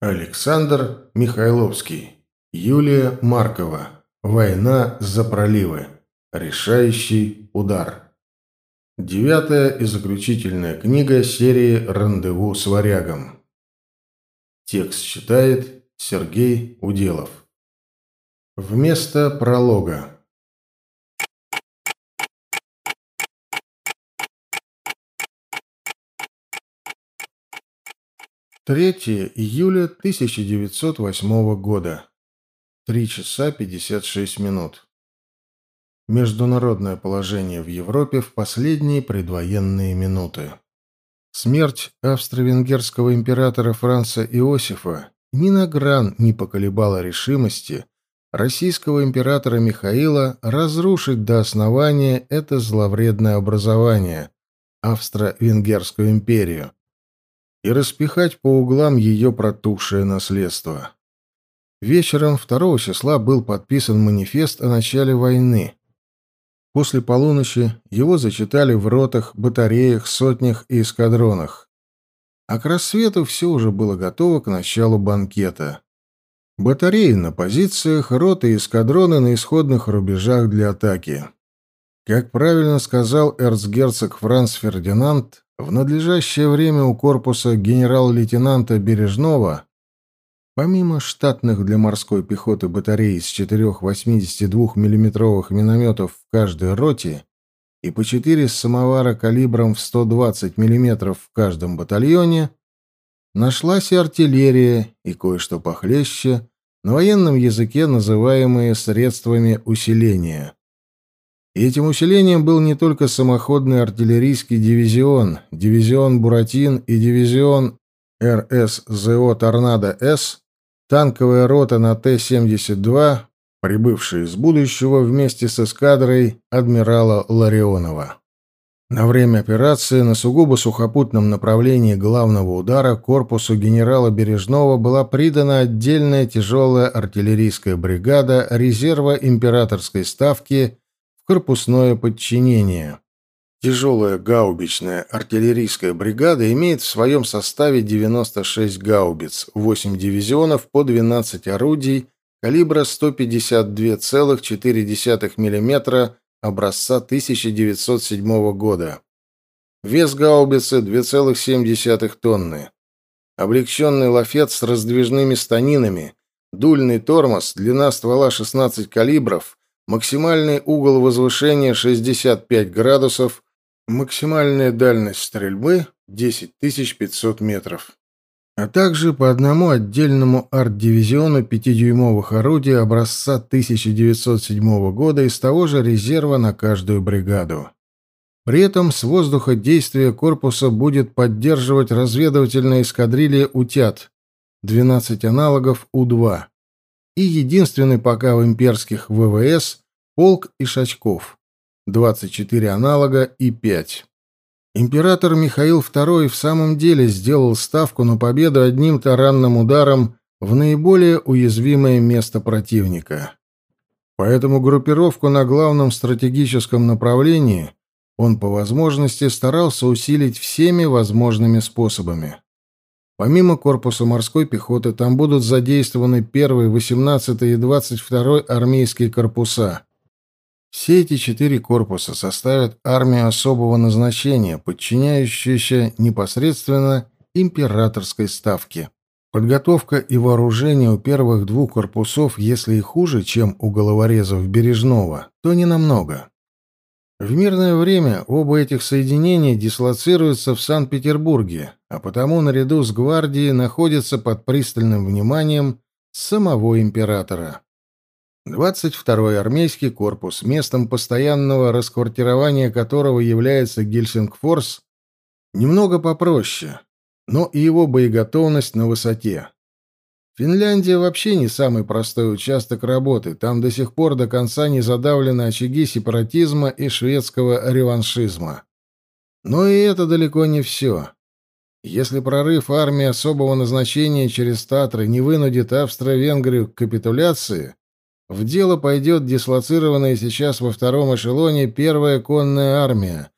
Александр Михайловский. Юлия Маркова. Война за проливы. Решающий удар. Девятая и заключительная книга серии «Рандеву с варягом». Текст читает Сергей Уделов. Вместо пролога. 3 июля 1908 года. 3 часа 56 минут. Международное положение в Европе в последние предвоенные минуты. Смерть австро-венгерского императора Франца Иосифа ни на гран не поколебала решимости российского императора Михаила разрушить до основания это зловредное образование, Австро-Венгерскую империю, и распихать по углам ее протухшее наследство. Вечером 2 числа был подписан манифест о начале войны. После полуночи его зачитали в ротах, батареях, сотнях и эскадронах. А к рассвету все уже было готово к началу банкета. Батареи на позициях, роты и эскадроны на исходных рубежах для атаки. Как правильно сказал эрцгерцог Франц Фердинанд, в надлежащее время у корпуса генерал-лейтенанта Бережного, помимо штатных для морской пехоты батарей из четырех 82 миллиметровых минометов в каждой роте и по четыре самовара калибром в 120 миллиметров в каждом батальоне, нашлась и артиллерия, и кое-что похлеще, на военном языке называемые средствами усиления. И этим усилением был не только самоходный артиллерийский дивизион, дивизион «Буратин» и дивизион РСЗО «Торнадо-С», танковая рота на Т-72, прибывшие из будущего вместе с эскадрой адмирала Ларионова. На время операции на сугубо сухопутном направлении главного удара корпусу генерала Бережного была придана отдельная тяжелая артиллерийская бригада резерва императорской ставки корпусное подчинение. Тяжелая гаубичная артиллерийская бригада имеет в своем составе 96 гаубиц, 8 дивизионов по 12 орудий калибра 152,4 мм образца 1907 года. Вес гаубицы 2,7 тонны. Облегченный лафет с раздвижными станинами, дульный тормоз, длина ствола 16 калибров, Максимальный угол возвышения 65 градусов, максимальная дальность стрельбы 10500 метров. А также по одному отдельному арт-дивизиону 5-дюймовых орудий образца 1907 года из того же резерва на каждую бригаду. При этом с воздуха действие корпуса будет поддерживать разведывательная эскадрилья «Утят» 12 аналогов У-2 и единственный пока в имперских ВВС полк Ишачков, 24 аналога и 5. Император Михаил II в самом деле сделал ставку на победу одним таранным ударом в наиболее уязвимое место противника. Поэтому группировку на главном стратегическом направлении он по возможности старался усилить всеми возможными способами. Помимо корпуса морской пехоты, там будут задействованы 1, 18 и 22 армейские корпуса. Все эти четыре корпуса составят армию особого назначения, подчиняющуюся непосредственно императорской ставке. Подготовка и вооружение у первых двух корпусов, если и хуже, чем у головорезов Бережного, то не намного. В мирное время оба этих соединения дислоцируются в Санкт-Петербурге, а потому наряду с гвардией находятся под пристальным вниманием самого императора. 22-й армейский корпус, местом постоянного расквартирования которого является Гельсингфорс, немного попроще, но и его боеготовность на высоте. Финляндия вообще не самый простой участок работы. Там до сих пор до конца не задавлены очаги сепаратизма и шведского реваншизма. Но и это далеко не все. Если прорыв армии особого назначения через Татры не вынудит Австро-Венгрию к капитуляции, в дело пойдет дислоцированная сейчас во втором эшелоне первая конная армия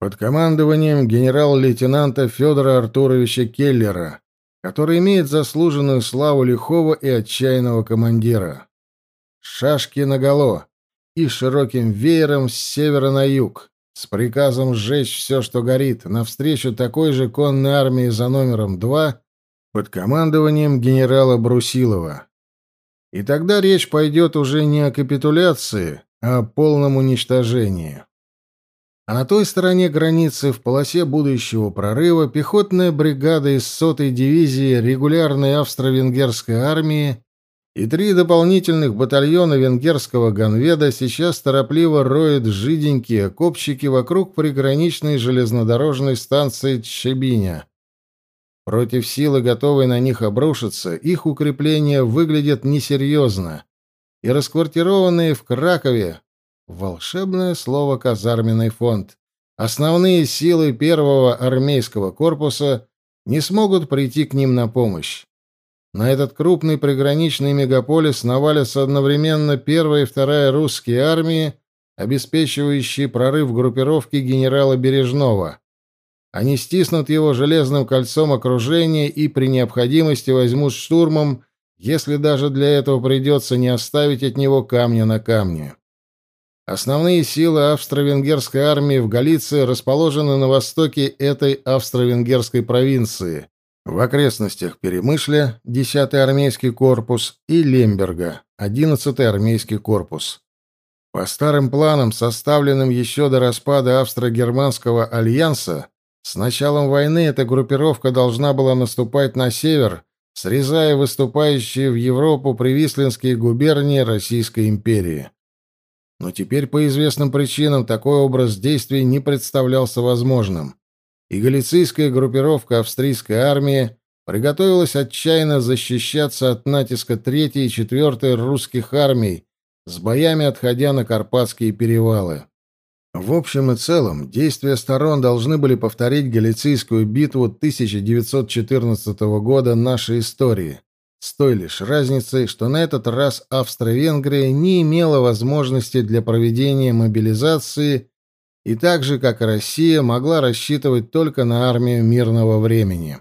под командованием генерал-лейтенанта Федора Артуровича Келлера, который имеет заслуженную славу лихого и отчаянного командира. Шашки наголо и широким веером с севера на юг, с приказом сжечь все, что горит, навстречу такой же конной армии за номером два под командованием генерала Брусилова. И тогда речь пойдет уже не о капитуляции, а о полном уничтожении. А на той стороне границы, в полосе будущего прорыва, пехотная бригада из сотой дивизии регулярной австро-венгерской армии и три дополнительных батальона венгерского ганведа сейчас торопливо роют жиденькие окопчики вокруг приграничной железнодорожной станции Чебиня. Против силы, готовой на них обрушиться, их укрепления выглядят несерьезно, и расквартированные в Кракове волшебное слово «казарменный фонд» основные силы первого армейского корпуса не смогут прийти к ним на помощь. На этот крупный приграничный мегаполис навалятся одновременно первая и вторая русские армии, обеспечивающие прорыв группировки генерала Бережного. Они стиснут его железным кольцом окружения и при необходимости возьмут штурмом, если даже для этого придется не оставить от него камня на камне. Основные силы австро-венгерской армии в Галиции расположены на востоке этой австро-венгерской провинции, в окрестностях Перемышля, 10-й армейский корпус, и Лемберга, 11-й армейский корпус. По старым планам, составленным еще до распада Австро-Германского альянса, с началом войны эта группировка должна была наступать на север, срезая выступающие в Европу привислинские губернии Российской империи. Но теперь по известным причинам такой образ действий не представлялся возможным и галицийская группировка австрийской армии приготовилась отчаянно защищаться от натиска третьей и четвертой русских армий, с боями отходя на Карпатские перевалы. В общем и целом, действия сторон должны были повторить Галицийскую битву 1914 года нашей истории, с той лишь разницей, что на этот раз Австро-Венгрия не имела возможности для проведения мобилизации и так же, как и Россия, могла рассчитывать только на армию мирного времени.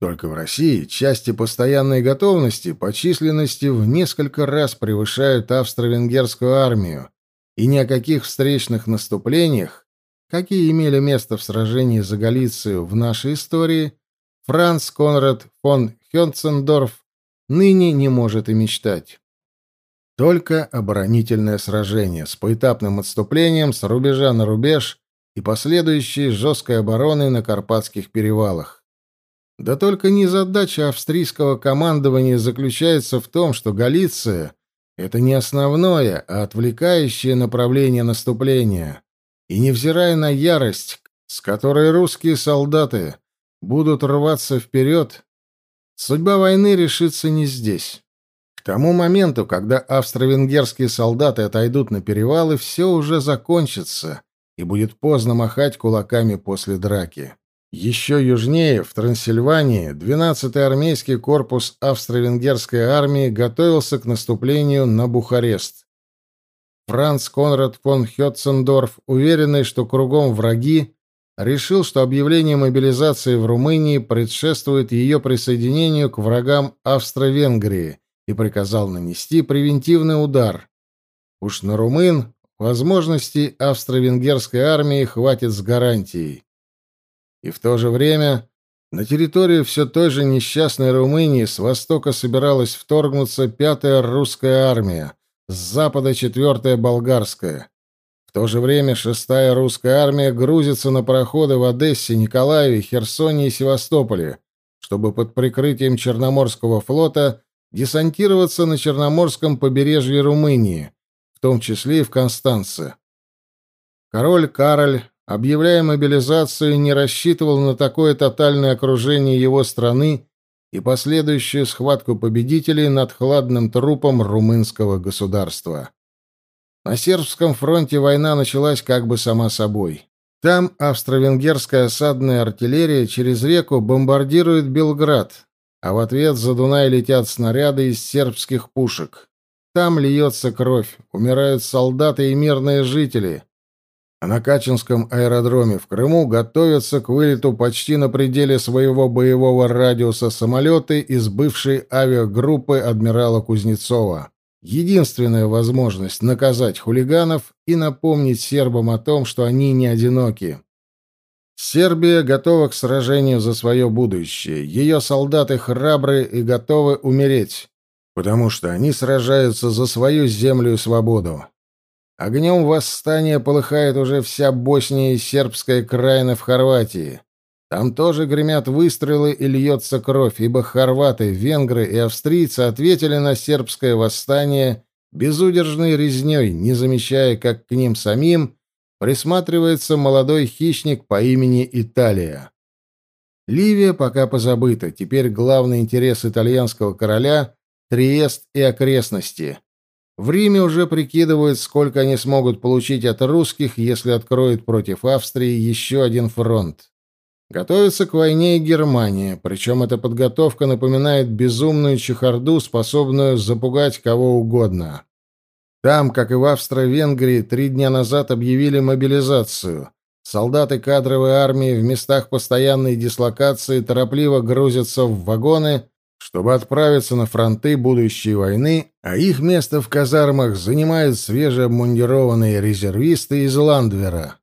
Только в России части постоянной готовности по численности в несколько раз превышают австро-венгерскую армию, и ни о каких встречных наступлениях, какие имели место в сражении за Галицию в нашей истории, Франц Конрад фон Хёнцендорф ныне не может и мечтать. Только оборонительное сражение с поэтапным отступлением с рубежа на рубеж и последующей жесткой обороной на Карпатских перевалах. Да только не задача австрийского командования заключается в том, что Галиция — это не основное, а отвлекающее направление наступления. И невзирая на ярость, с которой русские солдаты будут рваться вперед, судьба войны решится не здесь. К тому моменту, когда австро-венгерские солдаты отойдут на перевалы, все уже закончится, и будет поздно махать кулаками после драки. Еще южнее, в Трансильвании, 12-й армейский корпус австро-венгерской армии готовился к наступлению на Бухарест. Франц Конрад фон Хетцендорф, уверенный, что кругом враги, решил, что объявление мобилизации в Румынии предшествует ее присоединению к врагам Австро-Венгрии и приказал нанести превентивный удар. Уж на румын возможностей австро-венгерской армии хватит с гарантией. И в то же время на территорию все той же несчастной Румынии с востока собиралась вторгнуться пятая русская армия, с запада четвертая болгарская. В то же время шестая русская армия грузится на пароходы в Одессе, Николаеве, Херсоне и Севастополе, чтобы под прикрытием Черноморского флота десантироваться на Черноморском побережье Румынии, в том числе и в Констанце. Король Кароль, объявляя мобилизацию, не рассчитывал на такое тотальное окружение его страны и последующую схватку победителей над хладным трупом румынского государства. На сербском фронте война началась как бы сама собой. Там австро-венгерская осадная артиллерия через реку бомбардирует Белград, а в ответ за Дунай летят снаряды из сербских пушек. Там льется кровь, умирают солдаты и мирные жители. а на Качинском аэродроме в Крыму готовятся к вылету почти на пределе своего боевого радиуса самолеты из бывшей авиагруппы адмирала Кузнецова. Единственная возможность наказать хулиганов и напомнить сербам о том, что они не одиноки. Сербия готова к сражению за свое будущее. Ее солдаты храбры и готовы умереть, потому что они сражаются за свою землю и свободу. Огнем восстания полыхает уже вся Босния и сербская краина в Хорватии. Там тоже гремят выстрелы и льется кровь, ибо хорваты, венгры и австрийцы ответили на сербское восстание безудержной резней, не замечая, как к ним самим присматривается молодой хищник по имени Италия. Ливия пока позабыта, теперь главный интерес итальянского короля — Триест и окрестности. В Риме уже прикидывают, сколько они смогут получить от русских, если откроют против Австрии еще один фронт. Готовится к войне и Германия, причем эта подготовка напоминает безумную чехарду, способную запугать кого угодно. Там, как и в Австро-Венгрии, три дня назад объявили мобилизацию. Солдаты кадровой армии в местах постоянной дислокации торопливо грузятся в вагоны, чтобы отправиться на фронты будущей войны, а их место в казармах занимают свежеобмундированные резервисты из Ландвера.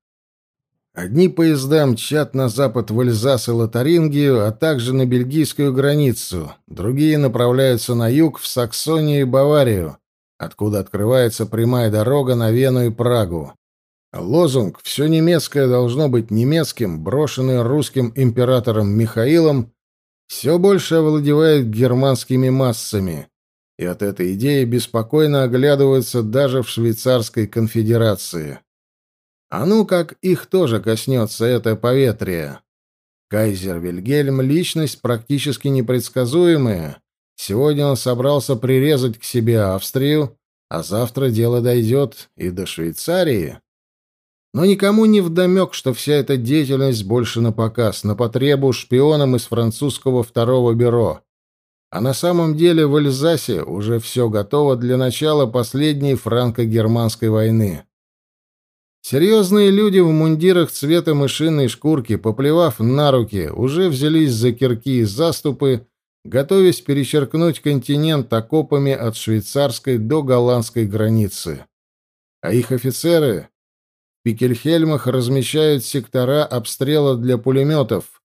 Одни поезда мчат на запад в Эльзас и Лотарингию, а также на бельгийскую границу, другие направляются на юг, в Саксонию и Баварию, откуда открывается прямая дорога на Вену и Прагу. Лозунг «Все немецкое должно быть немецким», брошенный русским императором Михаилом, все больше овладевает германскими массами, и от этой идеи беспокойно оглядываются даже в Швейцарской конфедерации. А ну как их тоже коснется это поветрие. Кайзер Вильгельм — личность практически непредсказуемая. Сегодня он собрался прирезать к себе Австрию, а завтра дело дойдет и до Швейцарии. Но никому не вдомек, что вся эта деятельность больше на показ, на потребу шпионам из французского второго бюро. А на самом деле в Эльзасе уже все готово для начала последней франко-германской войны. Серьезные люди в мундирах цвета мышиной шкурки, поплевав на руки, уже взялись за кирки и заступы, готовясь перечеркнуть континент окопами от швейцарской до голландской границы. А их офицеры в Пикельхельмах размещают сектора обстрела для пулеметов,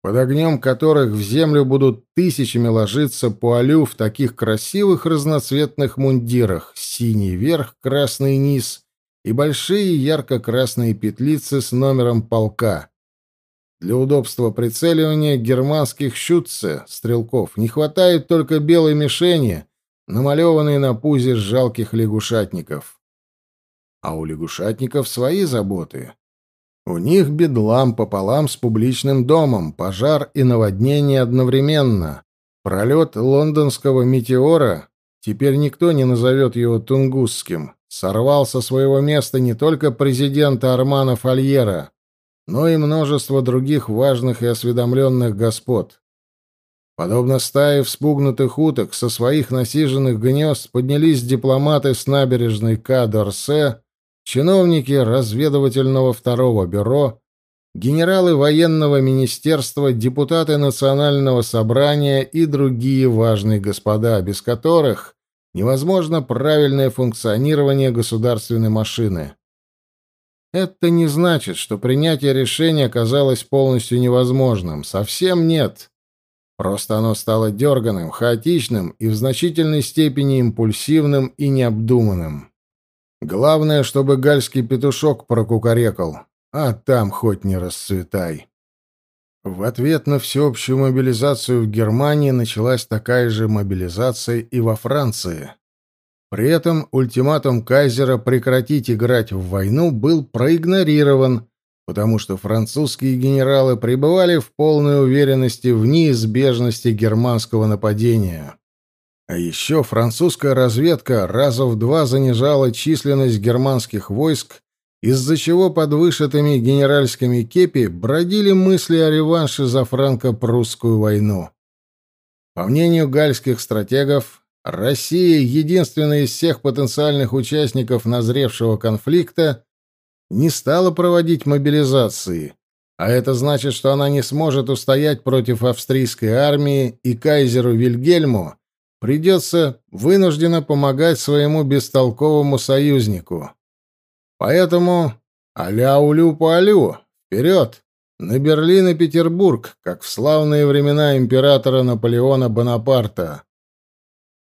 под огнем которых в землю будут тысячами ложиться по в таких красивых разноцветных мундирах — синий верх, красный низ и большие ярко-красные петлицы с номером полка. Для удобства прицеливания германских щутце, стрелков, не хватает только белой мишени, намалеванной на пузе жалких лягушатников. А у лягушатников свои заботы. У них бедлам пополам с публичным домом, пожар и наводнение одновременно. Пролет лондонского метеора, теперь никто не назовет его тунгусским, сорвал со своего места не только президента Армана Фольера, но и множество других важных и осведомленных господ. Подобно стае вспугнутых уток, со своих насиженных гнезд поднялись дипломаты с набережной Ка-Дорсе, чиновники разведывательного второго бюро, генералы военного министерства, депутаты национального собрания и другие важные господа, без которых невозможно правильное функционирование государственной машины. Это не значит, что принятие решения оказалось полностью невозможным. Совсем нет. Просто оно стало дерганым, хаотичным и в значительной степени импульсивным и необдуманным. Главное, чтобы гальский петушок прокукарекал, а там хоть не расцветай. В ответ на всеобщую мобилизацию в Германии началась такая же мобилизация и во Франции. При этом ультиматум кайзера прекратить играть в войну был проигнорирован, потому что французские генералы пребывали в полной уверенности в неизбежности германского нападения. А еще французская разведка раза в два занижала численность германских войск из-за чего под вышитыми генеральскими кепи бродили мысли о реванше за франко-прусскую войну. По мнению гальских стратегов, Россия, единственная из всех потенциальных участников назревшего конфликта, не стала проводить мобилизации, а это значит, что она не сможет устоять против австрийской армии, и кайзеру Вильгельму придется вынужденно помогать своему бестолковому союзнику. Поэтому аля-улю по алю, вперед, на Берлин и Петербург, как в славные времена императора Наполеона Бонапарта.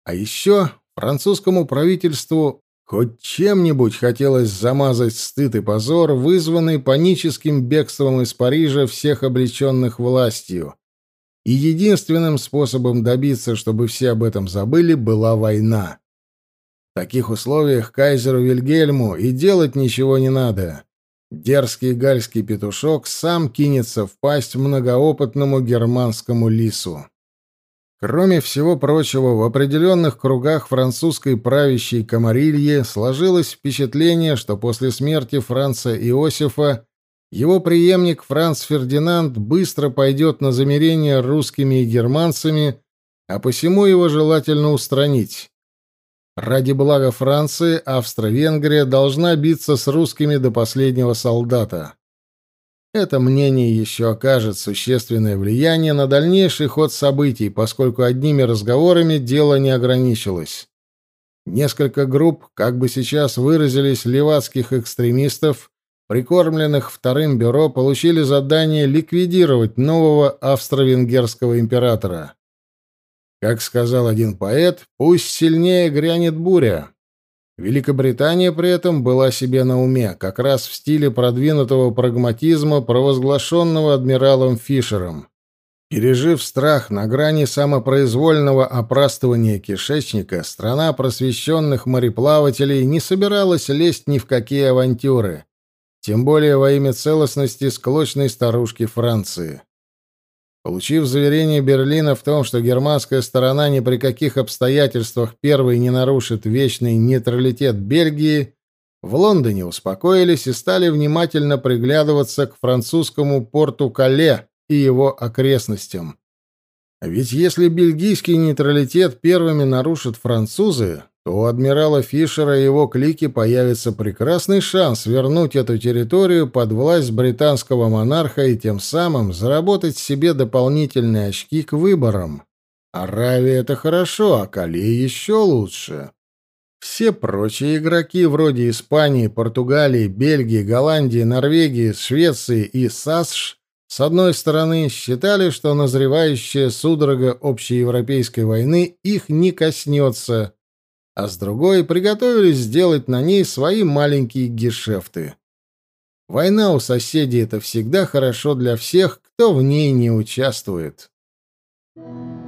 А еще французскому правительству хоть чем-нибудь хотелось замазать стыд и позор, вызванный паническим бегством из Парижа всех облеченных властью. И единственным способом добиться, чтобы все об этом забыли, была война. В таких условиях кайзеру Вильгельму и делать ничего не надо. Дерзкий гальский петушок сам кинется в пасть многоопытному германскому лису. Кроме всего прочего, в определенных кругах французской правящей комарильи сложилось впечатление, что после смерти Франца Иосифа его преемник Франц Фердинанд быстро пойдет на замерение русскими и германцами, а посему его желательно устранить. Ради блага Франции Австро-Венгрия должна биться с русскими до последнего солдата. Это мнение еще окажет существенное влияние на дальнейший ход событий, поскольку одними разговорами дело не ограничилось. Несколько групп, как бы сейчас выразились, левацких экстремистов, прикормленных вторым бюро, получили задание ликвидировать нового австро-венгерского императора. Как сказал один поэт, пусть сильнее грянет буря. Великобритания при этом была себе на уме, как раз в стиле продвинутого прагматизма, провозглашенного адмиралом Фишером. Пережив страх на грани самопроизвольного опрастывания кишечника, страна просвещенных мореплавателей не собиралась лезть ни в какие авантюры, тем более во имя целостности склочной старушки Франции. Получив заверение Берлина в том, что германская сторона ни при каких обстоятельствах первой не нарушит вечный нейтралитет Бельгии, в Лондоне успокоились и стали внимательно приглядываться к французскому порту Кале и его окрестностям. Ведь если бельгийский нейтралитет первыми нарушат французы, то у адмирала Фишера и его клики появится прекрасный шанс вернуть эту территорию под власть британского монарха и тем самым заработать себе дополнительные очки к выборам. Аравия — это хорошо, а Кале еще лучше. Все прочие игроки, вроде Испании, Португалии, Бельгии, Голландии, Норвегии, Швеции и САСШ, с одной стороны, считали, что назревающая судорога общеевропейской войны их не коснется, а с другой приготовились сделать на ней свои маленькие гешефты. Война у соседей — это всегда хорошо для всех, кто в ней не участвует. Thank you.